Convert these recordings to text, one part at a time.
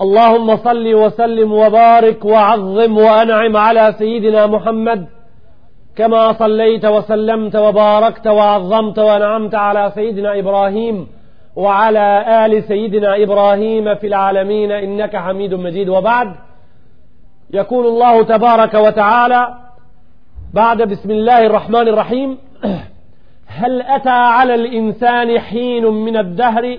اللهم صل وسلم وبارك وعظم وأنعم على سيدنا محمد كما صليت وسلمت وباركت وعظمت وانعمت على سيدنا إبراهيم وعلى آل سيدنا إبراهيم في العالمين إنك حميد مجيد وبعد يقول الله تبارك وتعالى بعد بسم الله الرحمن الرحيم هل أتى على الإنسان حين من الدهر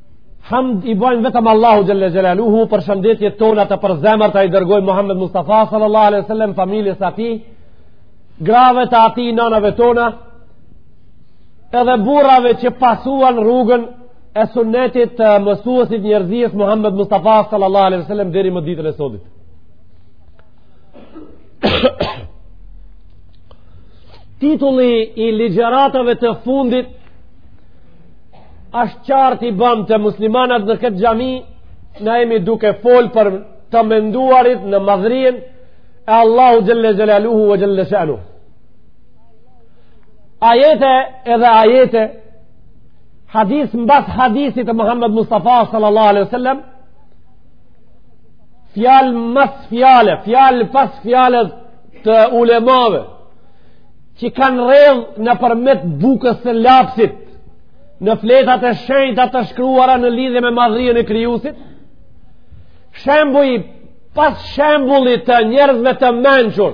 Hamd i bajmë vetëm Allahut Xhelle Xhelaluhu përshëndetjet tona të përzemërta i dërgojmë Muhammed Mustafa sallallahu alaihi sallam familjes së atij grave të atij nanave tona edhe burrave që pasuan rrugën e sunnetit të mësuesit të njerëzisë Muhammed Mustafa sallallahu alaihi sallam deri më ditën e sotit titulli i ligjëratave të fundit ashtë qartë i bamë të muslimanët në këtë xhami, na jemi duke fol për të menduarit në madhërinë e Allahut xhelle xhelaluhu ve xhelle shanuhu. Ajete edhe ajete, hadith mbas hadithit të Muhammed Mustafa sallallahu alaihi sallam, fjalë mas fjale, fjalë pas fjale të ulemave, që kanë rrjedh nëpërmjet bukës së lapsit në fletat e shenjta të shkruara në lidhje me madhërinë e krijuesit. Shembuj pas shembullit të njerëzve të mençur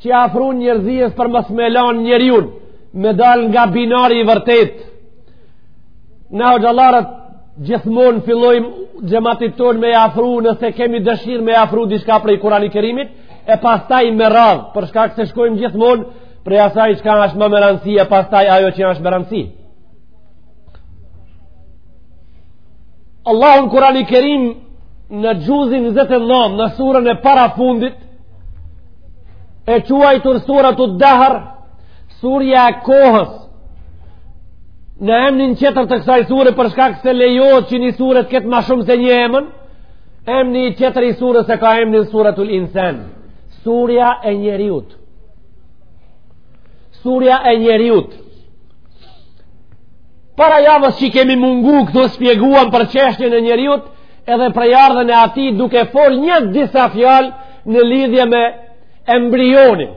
që i afrojnë njerëzisë për mos me lan njeriun me dal nga binari i vërtetë. Na hoxhallarët gjithmonë fillojmë xhamatit tonë me i afru nëse kemi dëshirë me i afru diçka prej Kur'ani Kerimit. e pastaj me radhë, për shkak se shkojmë gjithmonë prej asaj çka asht ma me randësi e pastaj ajo që asht me randësi. Allahu n'Kurani Kerim në xhuzin 29 në surën e parafundit e quajtur suretu dehr surja e kohës në emnin qetër të kësaj sure për shkak se lejohet që një sure t'ketë ma shumë se një emën Emni tjetër i surës e ka emnin suratul insan. Surja e njeriut. Surja e njeriut. Para javës që kemi mungu këtu spjeguam për çështjen e njeriut, edhe prejardhjen e atij duke fol nji disa fjalë në lidhje me embrionin.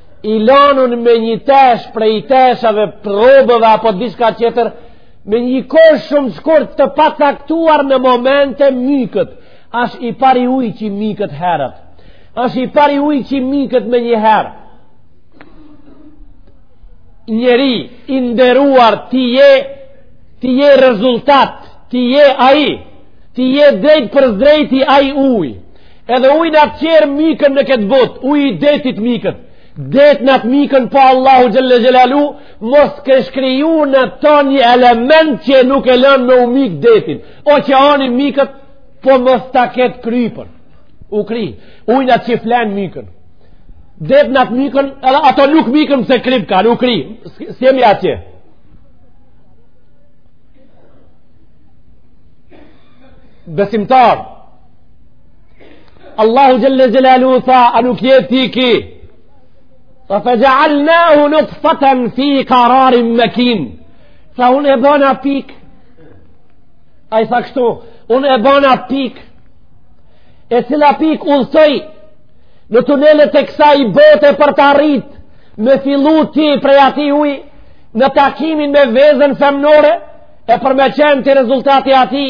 i lanun në një teshë prej teshave rrobëve apo diçka qetër me një kohë shumë shkurt të pacaktuar në moment myket asht i pari ujë që myket herët asht i pari ujë që myket menjëherë njeri i nderuar ti je ti je rezultat ti je ai ti je drejtpërdrejti ai ujë Edhe ujnat që rrin miken në këtë botë, uji i detit miket, detnat miken po Allahu xhel-le xhelaluhu, mos kish kriju në ta një element që nuk e len me u mik detin, oqeani miket, po mos ta ketë krypën, u kry, ujnat që flenë miken, detnat miken, edhe ato nuk miken se krypë kan, u kry, s'jemi atje. Besimtarë, Allahu xhel-le xhelaluhu tha a nuk je ti ky tha fe xhealnahu nutfeten fi kararin mekin tha unë e bona pik ai tha kështu unë e bona pik e cila pik udhëtoi në tunelet e kësaj bote për të arrit me fillu ti prej atij uji në takimin me vezën femnore e për me qenë ti rezultati i atij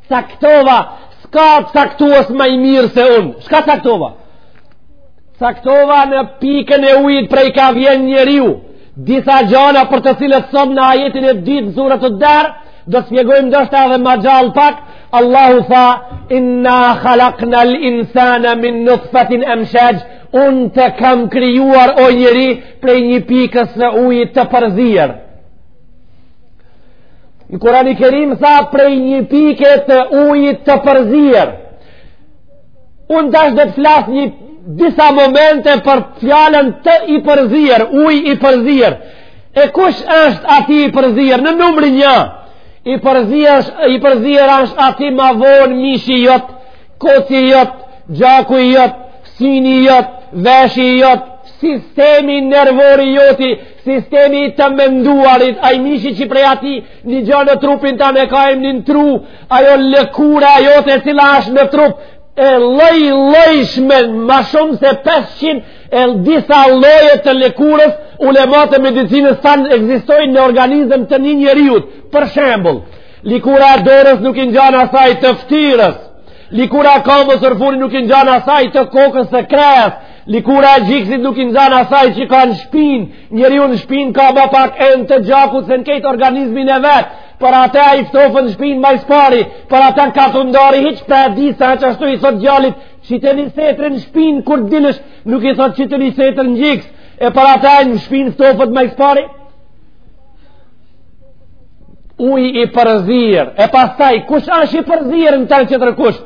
Caktova, s'ka caktues ma i mirë se unë. Çka caktova? Caktova në pikën e ujit prej ka vjen njeriu. Disa gjana për të cilat sot në ajetin e dytë në suretu Dehr, do të shpjegojmë ndoshta edhe ma gjanë pak. Allahu tha: "Inna khalaqna al-insana min nutfatin amshaj." Unë të kam krijuar o njeri prej një pikës së ujit të përzier. Në Kurani Kerim tha prej një pike të ujit të përzier. Unë tash do të flas në disa momente për fjalën të i përzier, uj i përzier. E kush është aty i përzier? Në numri një, i përzier, i përzier është aty ma vonë mishi jot, koci jot, gjaku jot, syni jot, veshi jot, sistemi nervor i joti, Sistemi i të menduarit, ai mishi që prej atij një gjë në trupin tanë e ka emnin tru, ajo lëkura jote e cila është në trup, e lloj-llojshme, ma shumë se 500 e disa lloje të lëkurës, ulemat e medicinës thanë ekzistojnë në organizëm të një njeriut. Për shembul, likura e dorës nuk i ngjan asaj të ftyrës, likura e kamës rëfuri nuk i ngjan asaj të kokës të kresë, Likura e gjiksit nuk i ngjan asaj që ka në shpin, njeriu në shpin ka ma pak enë të gjakut se në kejt organizmin e vet, për ata ai ftofet në shpin ma së pari, për ata katundari, hiç pa e dit sa që ashtu i thot djalit, qite një setër në shpin kur dilsh, nuk i thot qite një setër në gjiks, e për ata i në shpin ftofet ma së pari. Uj i përzier, e pastaj, kush asht i përzier në tërë që tërë kushë,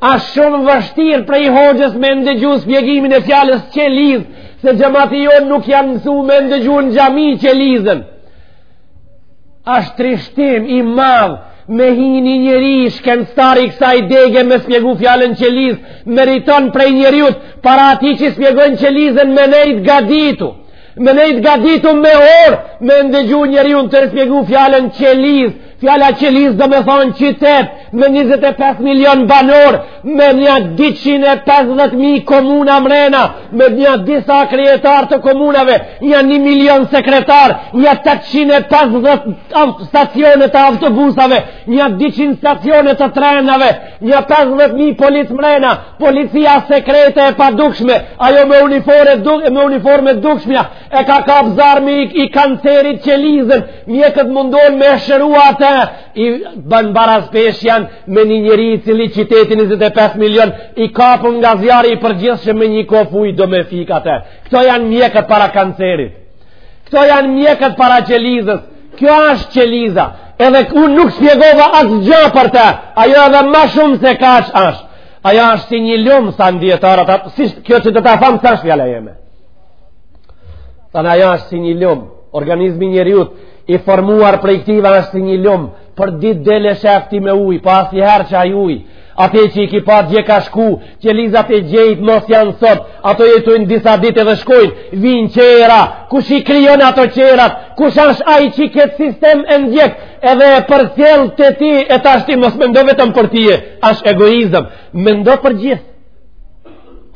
Asht shumë vështirë prej hoxhës me ndëgju spjegimin e fjalës qelizë, se xhemati jonë nuk janë mësu me ndëgju në xhami qelizën. Asht trishtim i madh me hi ni njeri shkencëtar i kësaj dege me spjegu fjalën qelizë, meriton prej njeriut para atij që spjegon qelizën me nejt gaditu. Me nejt gaditu me orë, me ndëgju njeriun tu e spjegu fjalën qelizë, fjala qelizë domethanë qytet, me 25 milion banorë, me nja 250.000 komuna mrena, me nja disa kryetarë të komunave, nja 1 milion sekretarë, nja 850 stacione të autobusave, nja 200 stacione të trenave, Nja 50.000 policë mrena, policia sekrete e padukshme, ajo me uniforme, duk, me uniforme dukshmja, e ka kap zjarmi i, i kancerit qelizën, mjekët mundohen me e shëru atë, i bën baraspeshë janë me një njeri i cili qytetin 25 milion, i kapun nga zjarri i përgjithshëm me një kofë ujë do me fik atë. Këto janë mjekët para kancerit. Këto janë mjekët para qelizës. Kjo është qeliza. Edhe unë nuk spjegova asgja për te. Ajo edhe ma shumë se kaq ashtë. Ajo është si një lumë, thanë dijetarët. Se kjo që do ta tham, s'ashtë fjala jeme. Thanë ajo është si një lumë. Organizmi i njeriut i formuar prej këtyve është si një lumë. Për ditë del e shef ti me ujë, po asnjëherë qaj ujë. Ate që e ki pa dje ka shku, Qelizat e djeshme s'janë sot, ato jetojnë disa ditë dhe shkojnë, vijnë qera, kush i krijon ato qerat, kush është ai që këtë sistem e ndjek, edhe e përcjell te ti e tashti mos mendo vetëm për tye, asht egoizëm, mendo për gjithë.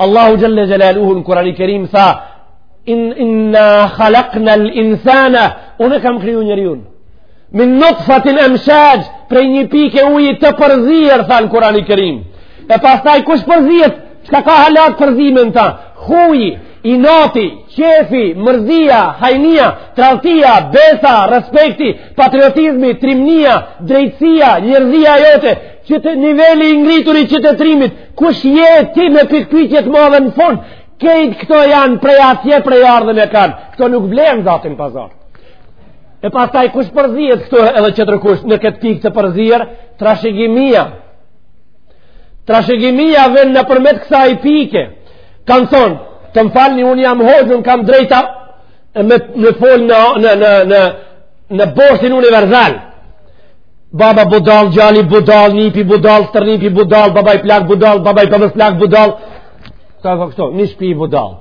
Allahu Xhelle Xhelaluhu në Kurani Kerim tha, in, inna khalakna l'insana, unë e kam kriju njeriun, Min nutfetin emshaxh, prej një pike uji të përzier, thon Kurani Kerim. E pastaj kush përzihet, çka ka hala t'përzime n'ta? Huji, inati, qefi, mërzia, hajnia, tradhtia, besa, respekti, patriotizmi, trimnia, drejtsia, njerzia jote, që të niveli i ngritur i qytetërimit, kush je ti me pikëpyetje t'madhe në fund, krejt këto janë prej atje prejardhjen e kanë, këto nuk blehen zaten n'pazar. E pastaj kush përzihet këtu edhe qëtër kush në këtë pikë të përzier, trashegimia. Trashegimia vjen nëpërmjet kësaj pike. Kanë thonë, të më falni, unë jam hoxhë, unë kam drejta me, me folë në, në, në, në, në boshtin universal. Baba budall, gjali budall, nipi budall, stërnipi budall, babai plak budall, babai i babës plak budall. Ka kështu, një shpi budall.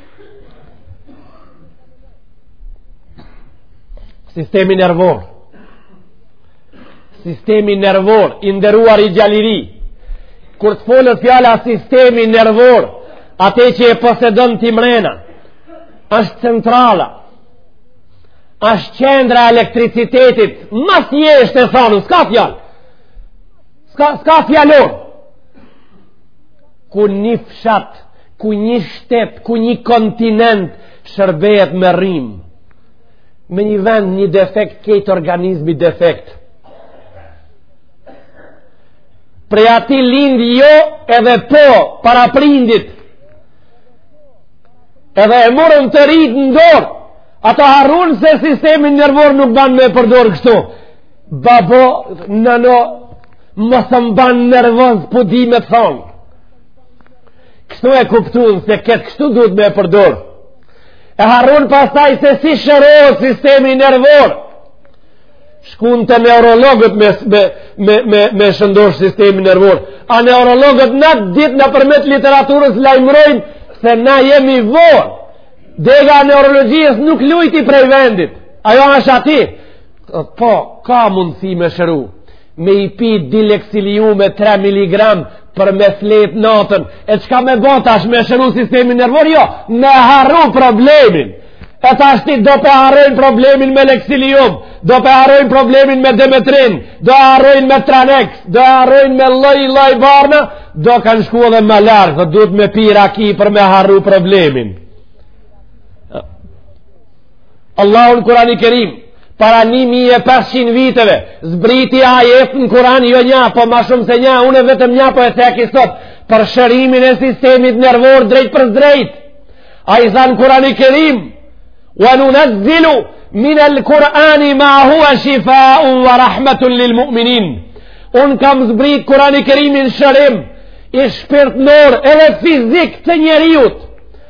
Sistemi nervor Sistemi nervor I nderuar i gjaliri Kur të folët fjala sistemi nervor Ate që e posedon ti mrena është centrala është qendra e elektricitetit mas njësht e thanun s'ka fjalë s'ka, s'ka fjalon ku një fshat ku një shtet, ku një kontinent shërbehet me rrymë. Në një vend, një defekt, krejt organizmi defekt. Prej atij lindi jo edhe po, para prindit. Edhe e morën të rritë në dorë. Ata harrun se sistemi nervor nuk ban me përdor kështu. Babo, nano, mos më ban nervoz, po di me thonë. Kështu e kuptun se këtë kështu duhet me e përdor. E harrun pastaj se si shërohet sistemi nervor. Shkun te neurologët me, me, me, me, me shëndosh sistemi nervor. A neurologët n'atë ditë na përmjet literaturës lajmërojnë se na jemi vorë. Dega e neurologjisë nuk lujti prej vendit. Ajo është aty. Po, ka mundësi me shëru. me i pi dy leksiliume 3 mg për me flet natën, e çka me ba tash me shëru sistemin nervor, jo, me harru problemin, e tashti do pe harrojnë problemin me leksilium, do pe harrojnë problemin me demetrin, do e harrojnë me tranex, do e harrojnë me lloj-lloj barna, do kanë shku edhe ma larg, edhe duhet me pi raki për me harru problemin. Allahu në Kurani Kerim, para 1500 viteve, zbriti ajet në Kurani jo nja, po ma shumë se nja, unë vetëm nja, po e theki sot, për shërimin e sistemit nervor drejtpërdrejt. Ai tha në Kurani Kerim, wa nunezzilu min el Kurani ma hua shifaun wa rahmetun lil mu'minin. Unë kam zbrit Kurani Kerimin shërim shpirtnor edhe fizik të njeriut,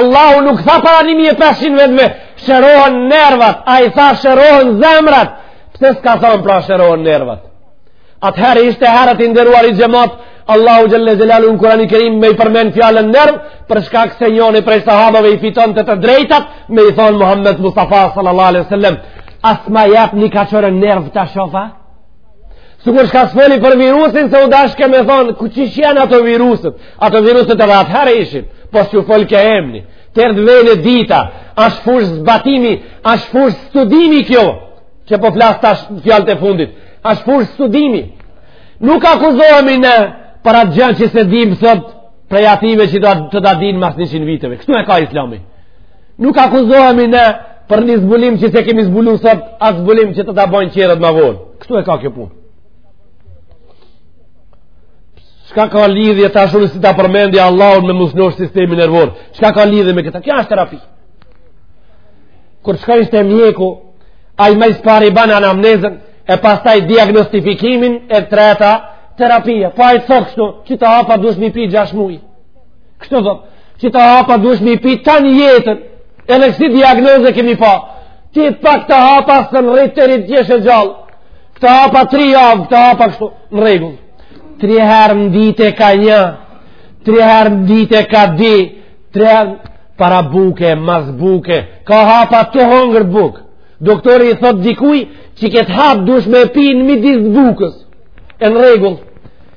Allahu nuk tha para 1500 viteve, shërohen nervat, ai tha shërohen zemrat, pse s'ka thonë pra shërohen nervat? Atëherë ishte herët i nderuari xhemat, Allahu xhelle xhelaluhu në Kurani Kerim me i përmen fjalën nerv, për shkak se njoni prej sahabëve i fitonte të drejtat, me i thonë Muhammed Mustafas sallallahu alejhi we selem, a s'ma jep një kokërr nerv ta shof a? Sikur shka s'foli për virusin, se u dashke me thonë, kush janë ato viruset? Ato viruset edhe atëherë ishin, po s'ju folke emni. Teri n' venë e dita, ashtë fushë zbatimi, ashtë fushë studimi kjo, që po flas tash fjalët e fundit, ashtë fushë studimi. Nuk akuzohemi ne për atë gja që s'e dimë sot, prej atyve që do ta dinë mas 100 viteve. Kështu e ka islami. Nuk akuzohemi ne për një zbulim që s'e kemi zbulu sot, atë zbulim që do ta bojnë tjerët ma vonë. Kështu e ka kjo punë. Shka ka lidhje tash unë si ta përmendi Allahun me m'u shnosh sistemi nervor? Shka ka lidhje me këta? Kjo është terapi. Kur shkojshe te mjeku, ai ma së pari ban anamnezën, e pastaj diagnostifikimin e treta terapia. Po ai të thot kështu, qeta hapa dush me i pi gjashtë muj. Kështu thot, qeta hapa duesh me i pi tani jetën, edhe kësi diagnoze kemi pa, t'i pish kta hapa sa t'rrish, teri t'jesh gjallë, këta hapa tri javë, këta hapa kështu, në rregull. Tri herë në dite ka nja, tri herë në dite ka dy, tri herë para buke, mas buke, ka hapa tu hongër bukë. Doktori i thot dikuj qeket hap duesh me e pi në midis bukës, e në rregull.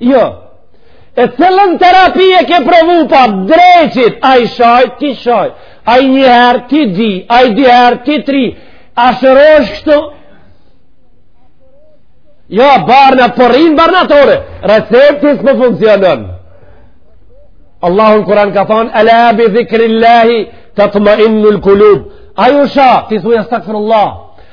Jo. E cillën terapi e ke provu bash dreqit, ai shaj, ti shaj, ai një herë, ti dy, ai dy herë, ti tri, a shërohesh kështu? Jo, barna, po rrin n'barnatore, recepti s'po funksionon. Allahu n'Kuran ka thonë, ala bi dhikri Allahi, tatmeinnul kulub. Ai u sha, ti thuj estagfirullah,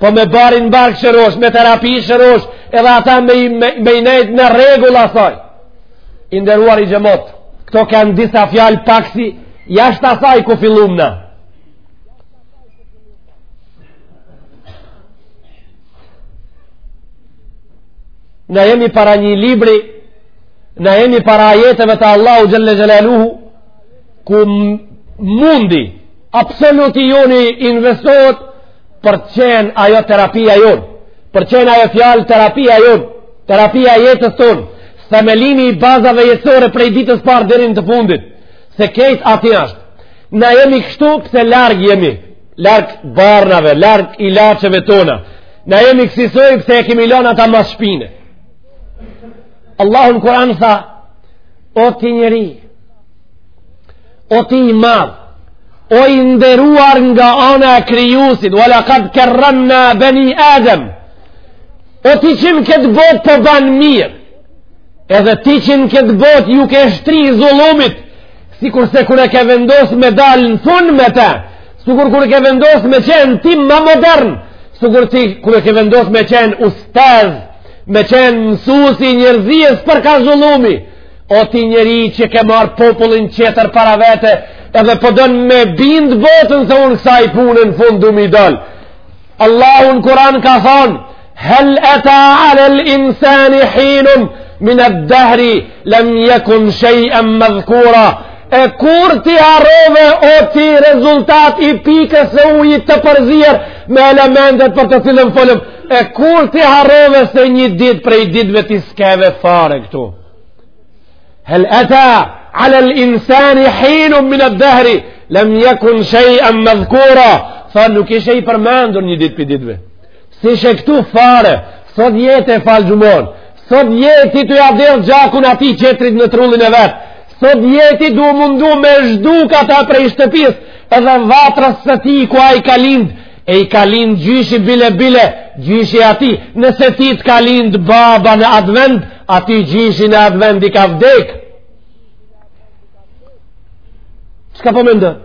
Po me barin n'bark shërohesh, me terapi shërohesh, edhe ata me, me, me i nejt në rregull asaj. I nderuari xhemat, këto kanë disa fjalë pak si, jashtë asaj ku fillum na. Na jemi para një libri, na jemi para ajeteve të Allahu Xhel-le Xhelaluhu, ku mundi absolut i joni investohet, për t'qenë ajo terapia jonë, për t'qenë ajo fjalë terapia jonë, terapia e jetës tonë, themelimi i bazave jetësore prej ditës parë deri n'të fundit, se kejt aty ashtë. Na jemi kështu pse larg jemi, larg barnave, larg ilaçeve tona, na jemi kësisoj pse e kemi lon ata mas shpine. Allahu n'Kur'an tha, o ti njeri, O ti i madh, o i nderuar nga ana e krijuesit, wa laqad karramna bani Adam. O ti që në këtë botë po ban mirë, edhe ti që në këtë botë ju ke shtri zullumit, sikurse kur e ke vendos me dalë në fund me ta, sikur kur e ke vendos me qenë ti ma modern, sikur ti kur e ke vendos me qenë ustaz, me qenë mësus i njerëzisë për ka zullumi, O ti njeri që ke marrë popullin tjetër para vete, edhe po don me bind botën se unë kësaj pune në fund du m'i dal. Allahu n'Kuran ka thonë, hel eta alel insani hinun, mined dehri, lem jekun shej'en medhkura, e kur ti harrove o ti rezultat i pikës së ujit të përzier me elementet për të cilën folëm, E kur ti harrove se një dit prej ditve ti s'keve fare këtu? Hel eta alel insani hinun mined dehri, lem jekun shej'en medhkura, tha nuk ishe i përmendur një dit prej ditve s'ishe këtu fare, sot je tu e falë xhumanë, sot je ti tu ja derdh gjakun atij tjetrit në truallin e vet, sot je ti tu u mundu me zhdukë ta prej shtëpis, edhe vatrës së tij ku ai ka lindë, e i ka lind gjyshi bile bile, gjyshi atij, nëse ti të ka lind baba në at vend, atij gjyshi në at vend i ka vdek. Çka po mendon?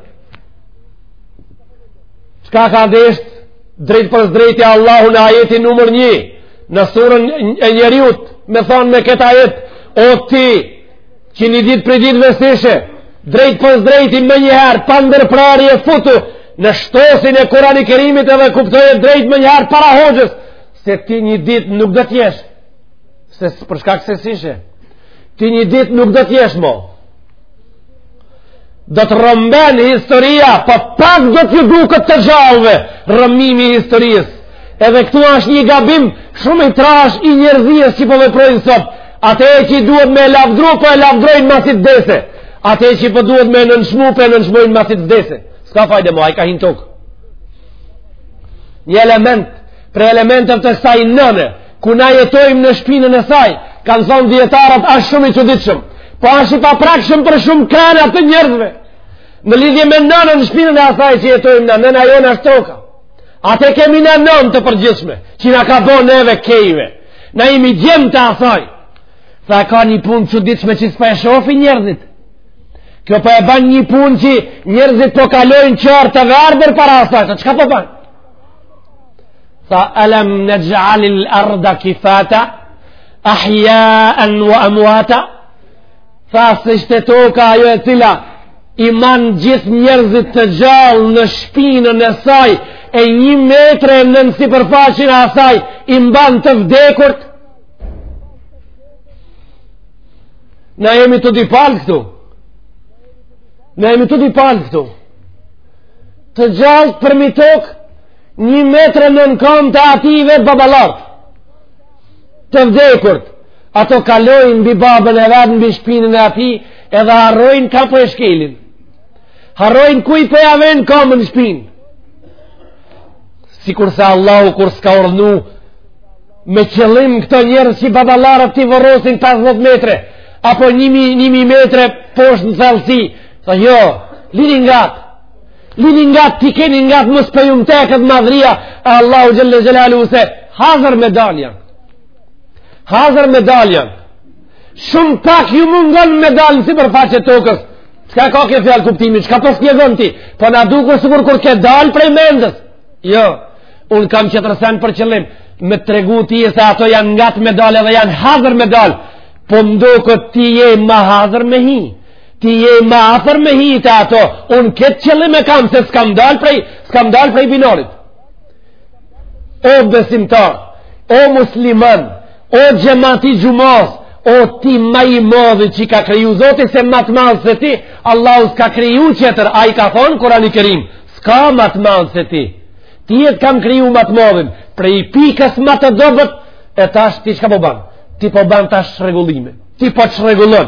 Çka ka desht drejtpërsëdrejti Allahu në ajetin numër një, në surën e njeriut, me thanë me këtë ajet, o ti, që një ditë prej ditëve s'ishe, drejtpërsëdrejti menjëherë, pa ndërprerje futu në shtosin e Kurani Kerimit edhe kuptoje drejt menjëherë para hoxhës, se ti një ditë nuk do t'jesh, se për shkak se s'ishe, ti një ditë nuk do t'jesh mo, do të rrëmben historia, po pak do t'ju dukët të gjallëve rrëmbimi i historisë, edhe këtu është një gabim shumë i trash i njerëzisë që po veprojnë sot, Ate e që i duhet me lavdru, po e lavdrojnë masi t'dese. Ate e që i po duhet me nënçmu, po e nënçmojnë masi t'dese. S'ka fajde mo, ai ka hi në tokë. Një element, prej elementeve të asaj nëne, ku na jetojmë në shpinën e saj, kanë thonë dijetarët ashtë shumë i çuditshëm, po ashtë i paprekshëm për shumëkën atë njerëzve. Në lidhje me nënën, në shpinën e asaj që jetojmë, nëna jonë ashtë toka. Ate kemi nënë të përgjithshme, që na ka bo neve kejve. Na jemi djemt e asaj. Tha ka një punë të çuditshme që s'po e shofin njerëzit. Kjo po e ban një punë që njerëzit po kalojnë qorra, të verbër para asaj. Tha çka po ban? Tha alam naxh'alil arda kifata, ahja'an ua amuata, Tha se ishte toka ajo e cila i man gjithë njerëzit të gjallë në shpinën e saj e një metre nën sipërfaqen e asaj i mban të vdekurt na jemi të dy palë këtu na jemi të dy palë këtu të gjallë përmi tokë një metre nën kamtë e atyve baballarët të vdekurt, ato kalojnë mbi babën e vet, mbi shpinën e atij, edhe harrojnë kah po e shkelin. Harrojnë kujt po ia venë kamën në shpinë. Sikurse Allahu kur s'ka urdhnu, me qëllim këto njerëz që baballarët t'i vorrosin 50 metre, apo 1000 metre poshtë në thellësi, tha jo, lini ngat, Lini ngat t'i keni ngat mos po ju më teket madhria, Allahu xhel-le xhelaluhu se, hazër me dalë janë. Hazër me dalë janë. Shumë pak ju mungon me dalë në sipërfaqe tokës. Çka ka kjo fjalë kuptimi, çka po shpjegon ti? Po na duket sikur kur ke dalë prej mendjes. Jo, unë kam qetër sen për qëllim, me të tregu ty se ato janë ngat me dalë edhe janë hazër me dalë. Po mdo këtë ti je ma hazër me hi. Ti je ma afër me hi te ato, unë këtë qëllim e kam se s'kam dal prej, s'kam dal prej binarit. O besimtar, o musliman, o xhemati i xhumas, o ti ma i madhi që ka kriju Zoti se ma të madh se ti, Allahu s'ka kriju qetër, ai ka thonë Kurani Kerim, s'ka ma të madh se ti. Ty të kam kriju ma të madhin, prej pikës ma të dobët, e tash ti çka po ban? Ti po ban tash çrregullime. ti po çrregullon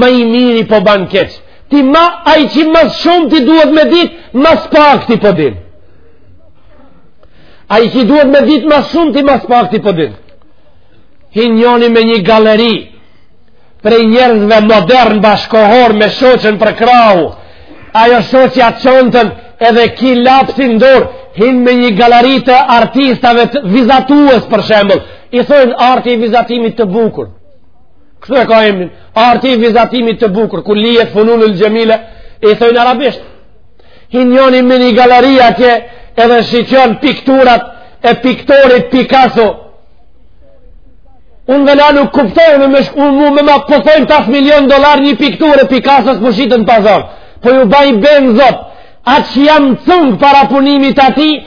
ma i miri po ban keq ti ma ai që ma së shumti duhet me ditë ma së pakti po din ai që duhet me ditë ma së shumti ma së pakti po din hin njoni me një galeri prej njerëzve modern bashkëkohor me shoqen për krahu ajo shoqja çantën edhe ky lapsin n'dorë hin me një galeri të artistave të vizatues për shembull i thojnë arti i vizatimit të bukur Kështu e ka emrin. Arti i vizatimit të bukur, kulijet funun el-xhemile, i thojnë arabisht. Hin njoni me një galeri atje edhe shiqon pikturat e piktorit Picasso. Unë vëlla nuk kuptoj, me me shku mu me ma po thojnë 5 milion dolar një pikturë e Picassos po shitet n'pazar. Po ju baj ben n'Zot, aq jam cung para punimit atij,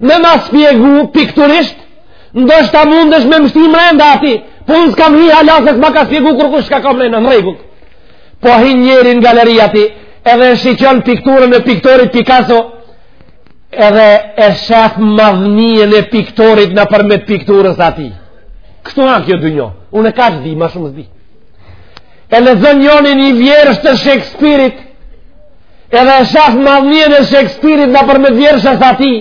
Me ma spjegu pikturisht, ndoshta mundesh me më shti mrenda atij, po unë s'kam hi hala se s'ma ka spjegu kurkush çka ka mrenda në rregull. Po hin njeri në galeri aty, edhe e shiqon pikturën e piktorit Picasso, edhe e shef madhnien e piktorit nëpërmet pikturës atij. Kështu nga kjo dynjo, unë e kaq di, ma shumë s'di. E lexon njoni një vjershë të Shakespeare-it, Edhe e shef madhnien e Shekspirit nëpërmet vjershës së atij,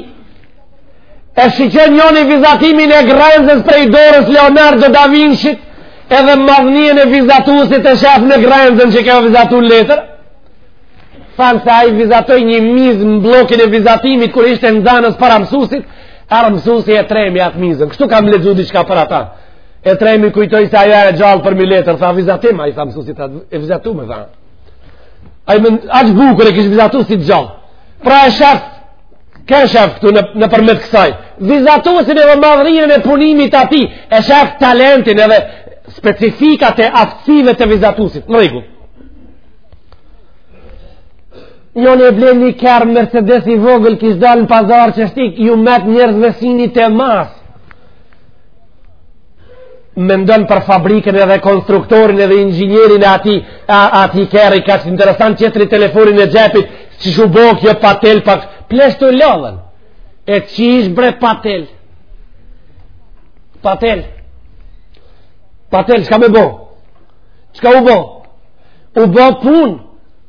e shiqon njoni vizatimin e grenzës prej dorës Leonardo da Vinçit, edhe madhnien e vizatusit e shef në grenzën që e ka vizatu në letër, thanë se ai vizatoi një mizë në bllokin e vizatimit kur ishte nxanës para mësusit, erdh mësusi e tremi atë mizën. Kështu kam lexu diçka për ata. E tremi kujtoi se ajo e gjallë përmi letër, tha vizatim, ai tha mësusit, e vizatu me tha. Ai me aq bukur e kish vizatu si gjallë. Pra e shef, kë shef këtu në nëpërmet kësaj. Vizatuesin e madhërinën e punimit të atij, e shef talentin edhe specifikat e aftësive të vizatuesit. Në rregull. Njoni e blen një kerr Mercedes i vogël kish dalë në pazar që shtik ju met njerëzve syni te mas. mendon për fabrikën edhe konstruktorin edhe inxhinierin e atij, a, atij kerri, kaq interesant qetri telefonin e xhepit, qysh u bo kjo pa tel, pak, pleqtë u lodhën, e qysh bre pa tel, pa tel, pa tel, çka me bo, çka u bo, u bo pun,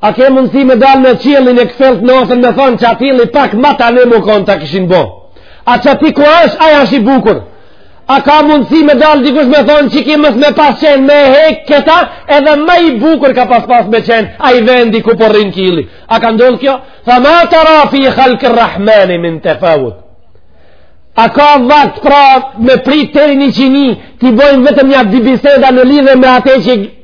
A ke mundësi me dalë në qiellin e kfjellt në osën me thonë që ai ylli pak ma tanë m'u konë të këshin bo? Qaty ku është, ai është i bukur. A ka mundësi me dalë dikush me thonë qiky mos me pas qenë me hek këta, edhe ma i bukur ka pas pas me qenë, ai vendi ku po rrin ky ylli. A ka ndonë kjo? Tha ma tera fi khalki rrahmani min tefavut. A ka vakt pra me pritë të një qini, t'i bojmë vetëm një dy biseda në lidhje me atë që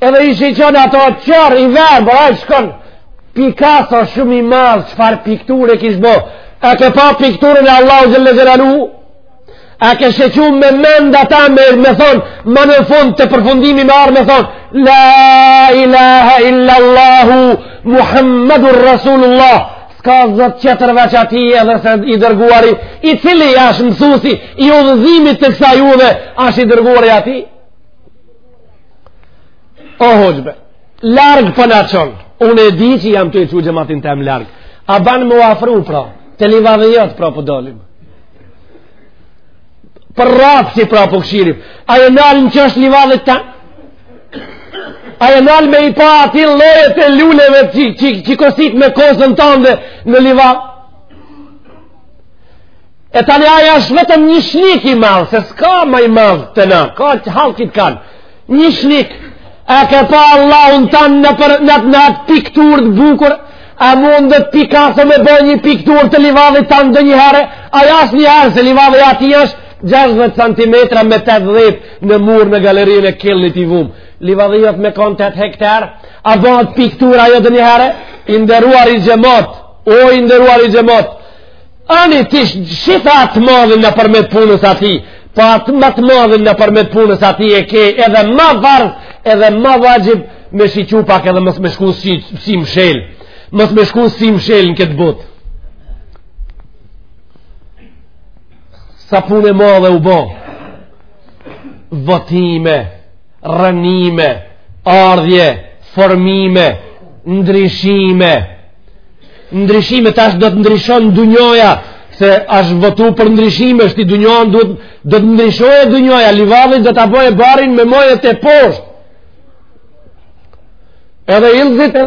Edhe i shiqon ato qërë i verë, bre ai shkon, Picasso shumë i madh, çfarë pikture kish bo, a ke pa pikturën e Allahut xhelle xhelaluhu, a ke shiqu me mend ata me, me thonë, ma në fund te përfundimi me ardhë me thonë, La ilaha illa Allahu, Muhammadur Rasulullah, s'ka zot qetër veç atij edhe se i dërguari, i cili asht mësusi, i udhëzimit të kësaj udhe, asht i dërguari atij, O hoxhë be, larg po na çon, unë e di që jam tu e çu xhematin tem larg, a ban me u afru pra, te livadhi jot pra po dolim. Për ratë si pra për po kqyrim, a je nalë në që është livadhi tan. A je nalë me i pa aty llojet e luleve që, që, që kosit me kosën tënde në livadh? E tani ajo është vetëm një shnik i madh, se s'ka ma i madh të na, ka që halkit kanë. Një shnik, e ke pa Allahun tan nëpër, në atë pikturë të bukur, a mundet Pikaso me bërë një pikturë të livadhit tanë dhe një herë, ajo është një herë, se livadhi atij është 60 cm me 80 në mur në galerinë e killit i vumë. Livadhi jot me konë 8 hektarë, a bëhet pikturë ajo dhe një herë, i nderuari xhemat, o i nderuari xhemat, Ani ti shife atë madhin nëpërmjet punës atij, pa po atë ma t'madhin nëpërmjet punës atij e ke edhe ma farz, edhe ma vaxhib me shiqu pak edhe mos me shku sy, sy mshelë, mos me shku sy mshelë në këtë botë. Sa punë e madhe u bo, votime, rrënime, ardhje, formime, ndryshime, ndryshime tash do të ndryshon dynjaja se është votu për ndryshime shti dynjaja do të ndryshojë dynjaja livadhi do ta bojë barin me majet teposhtë edhe ilëzit e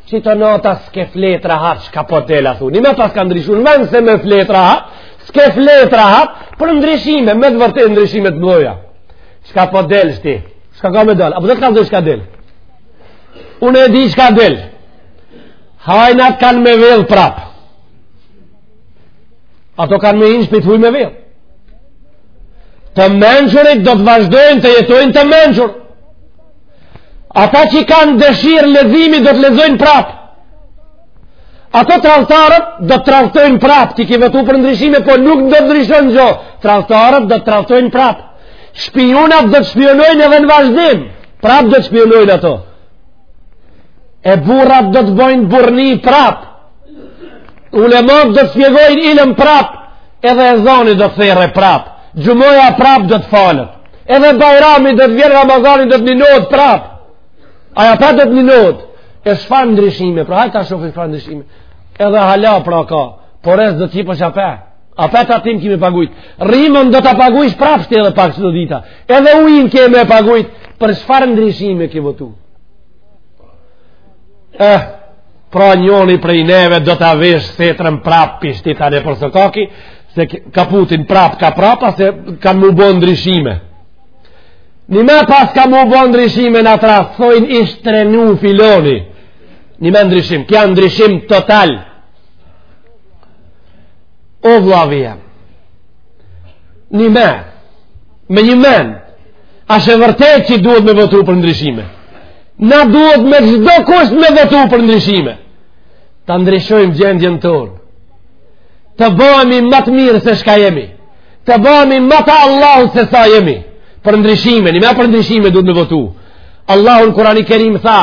Qito nata s'ke fletë rahat çka po del a thu. Nime paska ndryshu në vend se me fletë rahat, s'ke fletë rahat për ndryshime, me të vërtetë ndryshime të mdhoja. Çka po del shti? Çka ka me dalë? Apo do të kallzoj çka del? Unë e di çka del. Hajnat kanë me vjedh prapë. Ato kanë me hi n'shpi t'huj me vjedh. Të mençurit do të vazhdojnë të jetojnë të mençur. Ata që kanë dëshirë leximi do të lexojnë prap. Ato tradhtarët do të tradhtojnë prap, ti ke votu për ndryshime, po nuk do të ndryshojnë gjo. Tradhtarët do të tradhtojnë prap. Shpionat do të shpionojnë edhe në vazhdim. Prap do të shpionojnë ato. E burrat do të bojnë burrni prap. Ulemat do të shpjegojnë ilëm prap, edhe ezani do të thirret prap. Xhumoja prap do të falet. Edhe bajrami do të vjen Ramazani do të ninohet prap. Aj ape do të ninohet. E çfarë ndryshime? Pra hajt ta shofim çfarë ndryshime. Edhe hala pra ka. Porez do të jepësh ape. Ape tatim ke me pagujt. Rrymën do ta pagujsh prap shti edhe pak do dita. Edhe ujin ke me e pagujt. Për çfarë ndryshime ke votu? Eh, pra njoni prej neve do ta vesh setrën prap pishtit a nëpër sokaki, se kaputin prap, ka prap, se kanë mu bo ndryshime. Nime pas ka mu bo ndryshime në atra, thojnë ish trenu filoni. Nime ndryshim, ky a ndryshim total. O vllavi jem. Nime, me një men, asht e vërtet që duhet me votu për ndryshime. Na duhet me çdo kusht me votu për ndryshime. Ta ndryshojmë gjendjen tonë. Të bahemi ma të mirë se çka jemi. Të bahemi ma te Allahu se sa jemi. Për ndryshime, nime për ndryshime duhet me votu. Allahu në Kurani Kerim tha: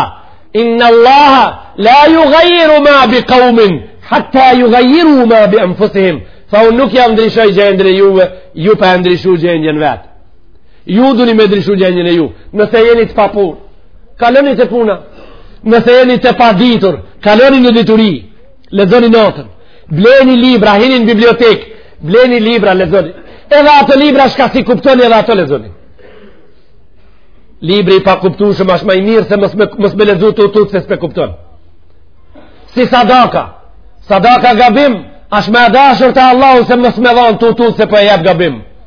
"Inna Allaha la yughayyiru ma bi qaumin hatta yughayyiru ma bi anfusihim." Tha unë nuk jau ndryshoj gjendjen e juve, ju pa e ndryshu gjendjen vetë. Ju duni me ndryshu gjenjen e juj, nëse jeni të papunë, kaloni te puna, nëse jeni të paditur, kaloni në dituri, lezoni natën, bleni libra, hini në bibliotekë, bleni libra, lezoni, edhe ato libra çka s'i kuptoni edhe ato lezoni. Libri pakuptushëm asht ma i mirë se mos me, mos me lezu tu u tutë se s'pe kupton. Si sadaka, sadaka gabim, asht ma e dashur te Allahu se mos me dhonë tu u tutë se po e jep gabim.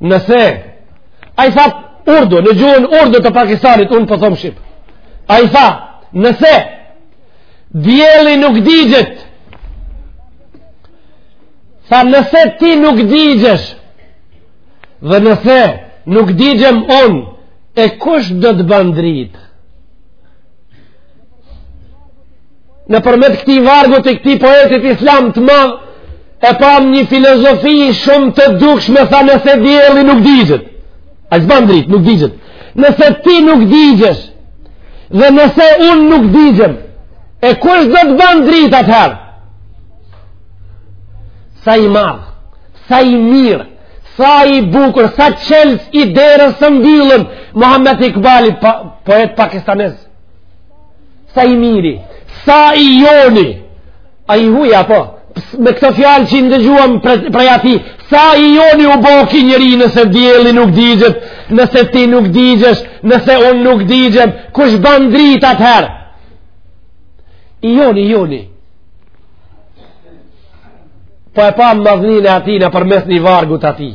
nëse ai tha urdu në gjuhën urdu të Pakistanit unë po thom shqip ai tha nëse dielli nuk digjet tha nëse ti nuk digjesh dhe nëse nuk digjem unë e kush do të ban dritë Nëpërmjet këtij vargu të këtij poetit islam të madh, e pam një filozofi shumë të dukshme tha nëse dielli nuk digjet. Ai s'ban dritë, nuk digjet. Nëse ti nuk digjesh, dhe nëse unë nuk digjem, e kush do të ban dritë atëherë? Sa i madh, sa i mirë, sa i bukur, sa çelës i derës së mbyllën, Muhamed Ikbali, po, poet pakistanez. sa i miri sa i joni a i huja po me këto fjalë që i ndëgjuam prej atij sa i joni u bo ky njeri nëse dielli nuk digjet nëse ti nuk digjesh nëse unë nuk digjem kush ban dritë atëherë i joni i joni po e pam madhninë e atij nëpërmes një vargut atij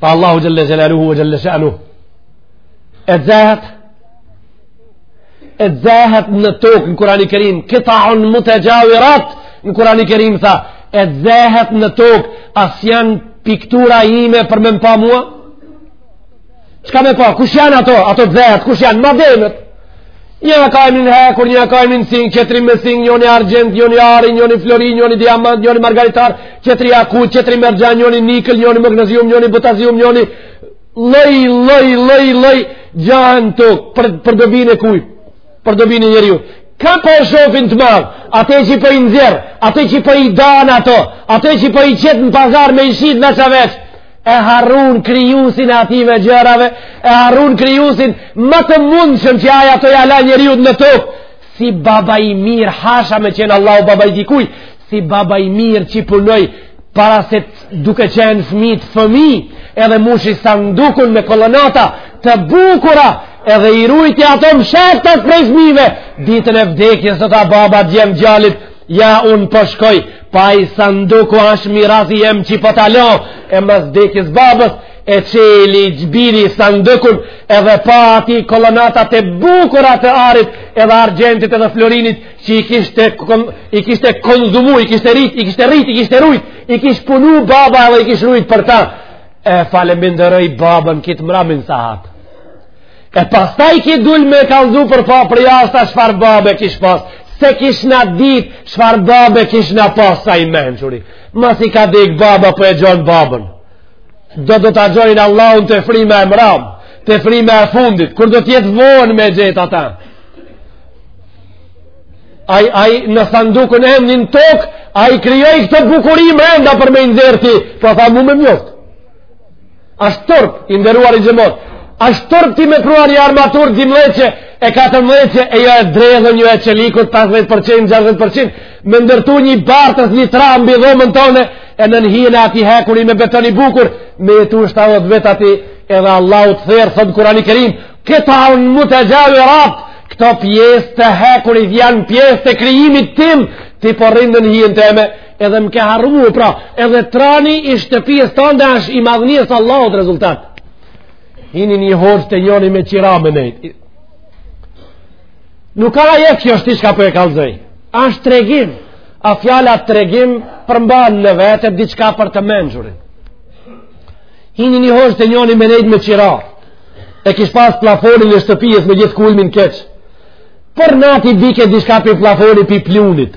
Tha Allahu xhelle xhelaluhu ve xhelle shanuhu E xehet E xehet në tokë në kurani kerim Kitaun mutexhavirat Në kurani kerim tha E xehet në tokë A s'janë piktura ime për me më pa mua Çka me pa? Kush janë ato? Ato xehet? Kush janë? Mademet? Një ka emrin në hekur, një ka emrin cink, qetri mesing, njoni argjend, njoni ari, njoni flori, njoni diamant, njoni margaritar, qetri jakut, qetri merxhan, njoni nikël, njoni magnezium, njoni potasium, njoni lloj, lloj, lloj, lloj, gjana n'tokë për, për dobin e kujt, për dobin e njeriu. Ka po e shofin të madh atë që po i nxjerr, atë që po i dan ato, atë që po i qet në pazar me i shit veç a veç, e harrun krijuesin e atyne gjërave, e harrun krijuesin ma të mundshëm që ai ato ia la njeriut në tokë. Si baba i mirë, hasha me qenë Allahu baba i dikujt, si baba i mirë që punoi para se duke qenë fëmijët fëmijë, edhe mushi sandukun me kolonata të bukura, edhe i rujti ato msheftas prej fëmijve, ditën e vdekjes i tha baba, djem, djalit, Ja unë po shkoj, po ai sanduku asht mirazi jem që po ta lo, e mas dekjes babës, e çeli i biri sandukun, edhe pa aty kolonatat e bukura të arit, edhe argjendit edhe florinit, që i kishte, kon, i kishte konsumu, i kishte rrit, i kishte rrit, i kishte rujt, i kishte punu baba edhe i kishte rujt për ta. E falënderoi babën, qit mramin sahat. E pastaj ky dul me kallzu për, përjashta çfarë babe kish pas, s'e kishna dit çfarë babe kishna pas, sa i mençuri. Masi ka dek baba po e gjen babën. Do do ta gjejnë Allahun te fryma e mrame, te fryma e fundit, kur do t'jetë vonë me e gjet ata. Ai, ai, në sandukun e tij në tokë, ai krijoi këto bukuri mrenda për me i nxjerr ti, po a tha mu më mjaft. Asht turp, i nderuari xhemat. Asht turp ti me kriju një armaturë dymdheçe e 4 mdheçe e jo e dredhun, jo e çelikut 50%, 60%. Me ndërtu një bartës, një tra mbi dhomën tane e nën hijen e atij hekuri me beton të bukur me jetu shtatë vet aty edhe Allahu të therr, thotë n'Kurani Kerim. Këta unë mu të gjallë e rapë, këto pjesë të hekurit janë pjesë të krijimit tim, ti po rrin nën hijen teme, Edhe më ke harru, pra edhe trani i shtëpisë tande asht i madhnisë së Allahut rezultat. Hini një hoxhë te njoni me qira me nejt. Nuk ka ajet, kjo është diçka po e kallzoj. Është tregim. A fjala tregim përmban në vete diçka për të mençurin. Hini një hoxhë te njoni me nejt me qira. E kish pas plafonin e shtëpisë me gjithë kulmin keq. Për natë i bike diçka pi plafonit, pi pluhnit.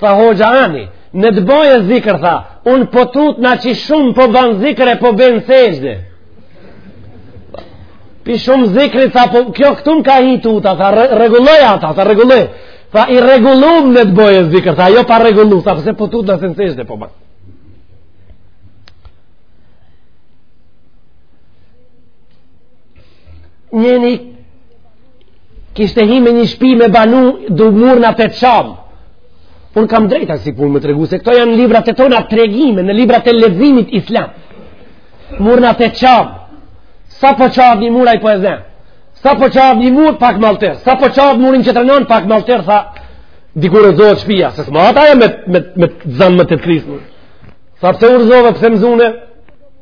Tha hoxha ani, le të bëjë zikër, tha, unë po tutna që shumë po ban zikër e po bjen n'sexhde. Pi shumë zikrit, tha, po, kjo këtu më ka hi tuta, tha, rregulloj ata, tha, rregulloj. Tha, i rregullum le të bëjë zikër, tha, jo pa rregullu, tha, përse po tutna se në sexhde po bjen. Njëni kishte hi me një shpi me banu, dy muret i pat çamë. Unë kam drejt aksi pune me tregu, se këto janë në librat e tona tregime, në librat e besimit islam. Muret i pat çamë. Sa po çahet një mur ai po e zen. Sa po çahet një mur pak malter. Sa po çahet muri qet prenda pak malter, tha dikur rrëzohet shpia. Se s'ma ati je me, me, me zanë me t'u krisë. Tha pse u rrzove, pse më zune,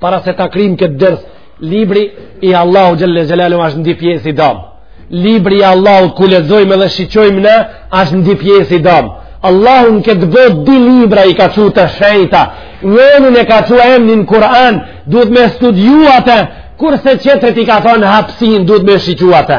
Para se ta krymë këtë ders, libri i Allahu xhelle xhelaluhu është në di pjesë i dam. Libri i Allahut ku lexojmë dhe shiqojmë na është në di pjesë i dam. Allahu në këtë botë di libra i ka çu të shenjta. Njënin e ka çu emrin Kur'an, duhet me studiu atë, kurse qetrit i ka thënë hapësinë, duhet me shiqu atë.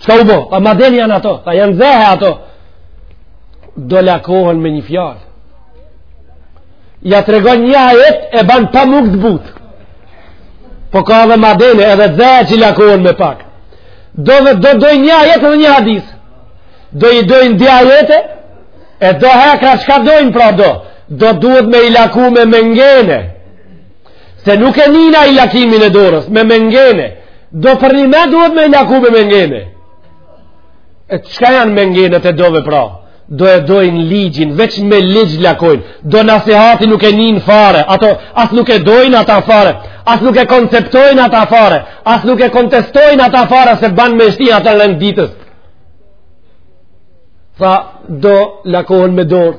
Çka u bo? Tha madeni janë ato, tha janë xehe ato. Do lakohen me një fjalë. Ja tregon një ajet e ban pamuk të butë. Po ka dhe madene edhe xehe që lakohen me pak. Do dhe do dojnë një ajet edhe një hadis. Do i dojnë dhjetë ajete e do hekra çka dojnë pravdo. Do duhet me i laku me mengene. Se nuk e nin ai lakimin e dorës, me mengene. Do përnime duhet me laku me mengene. E çka janë mengenet e do vepra? Do e dojnë ligjin, veç me ligj lakohen. Do nasihatin nuk e nin fare, ato as nuk e dojnë ata fare, as nuk e konceptojnë ata fare, as nuk e kontestojnë ata fare se ban me shti atë në rend ditës. Tha, do lakohen me dorë.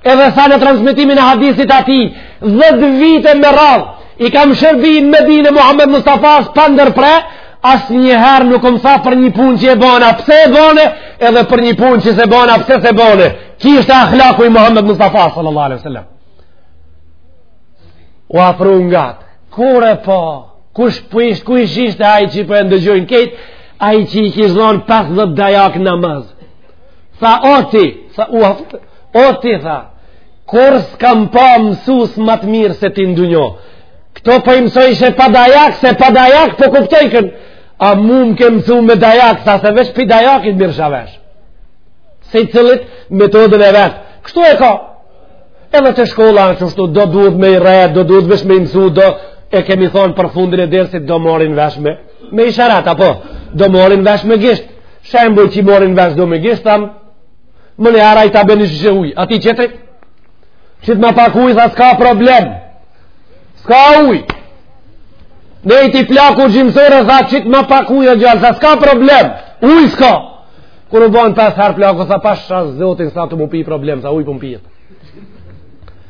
Edhe tha në transmetimin e hadisit ati, dhetë vite me radhë, i kam shërbi në Medine Muhammed Mustafasë pandërpre, asnjëherë nuk më tha për një punë që e bona, pse e bone, edhe për një punë që s'e bona, pse s'e bone. Ki ishte ahlaku i Muhammed Mustafa, sallallahu alaihi sallam. U afru nga të, kur e pa, kush po ishte, kush ishte ai që po e ndëgjojnë këtë, ai që i kish dhonë 50 dajak namaz. Tha o ti, tha u afru, O ti tha, kur s'kam pa mësues më të mirë se ti n'dunja, këto po i mësojshe pa dajak, se pa dajak po kuptojkan, a mu më ke mësu me dajak, tha se veç pi dajakit mirrsha vesh. Secilit metodën e vetë, kështu e ka, edhe te shkolla n'qështu, do duhet me i rreh, do duhet veç me i mësu, do e kemi thonë për fundin e dersit, do marrin vesh me, me isharat, apo, do marrin vesh me gisht, shembull qi marrin vesh do me gisht, tamam, Ma në ara i tha bjeni shishe uj. Atij qetrit: qitma pak uj, tha s'ka problem. S'ka uj. Nejti plaku gjimsë ore, tha qitma pak uj, tha s'ka problem. Uj s'ka. Kur u ban pesë herë plaku, tha pasha Zotin, s'a tu m'u pi problem, tha uj po më pihet.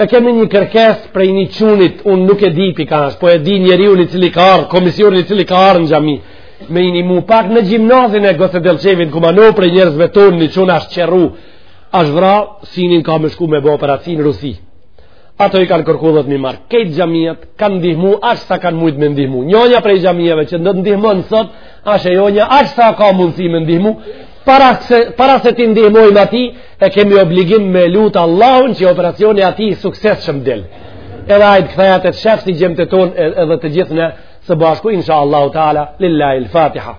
E kemi një kërkesë prej një çunit, unë nuk e di pi kah asht, po e di njeriun i cili ka ardh, komisionin i cili ka ardh në xhami, me një mu pak në gjimnazin e Goce Dellçevit, ku ma në prej njerëzve tonë, një çun asht qërru, asht vra, synin ka me shku me bo operacion Rusi. Ato i kanë kërku dhet mijë marka, kejt xhamiat kanë ndihmu, aq sa kanë mujtë me ndihmu. Njonja prej xhamiave që do t ndihmon sot, asht e jonja, aq sa ka mundësi me ndihmu, Para se, para se t'i ndihmojmë atij, e kemi obligim me lutë Allahun që operacioni atij suksesshëm t'i del. Edhe ai të kthehet e të shef si xhematin tonë edhe të gjithë ne së bashku, insha Allahu ta'ala, lillahi l-fatiha.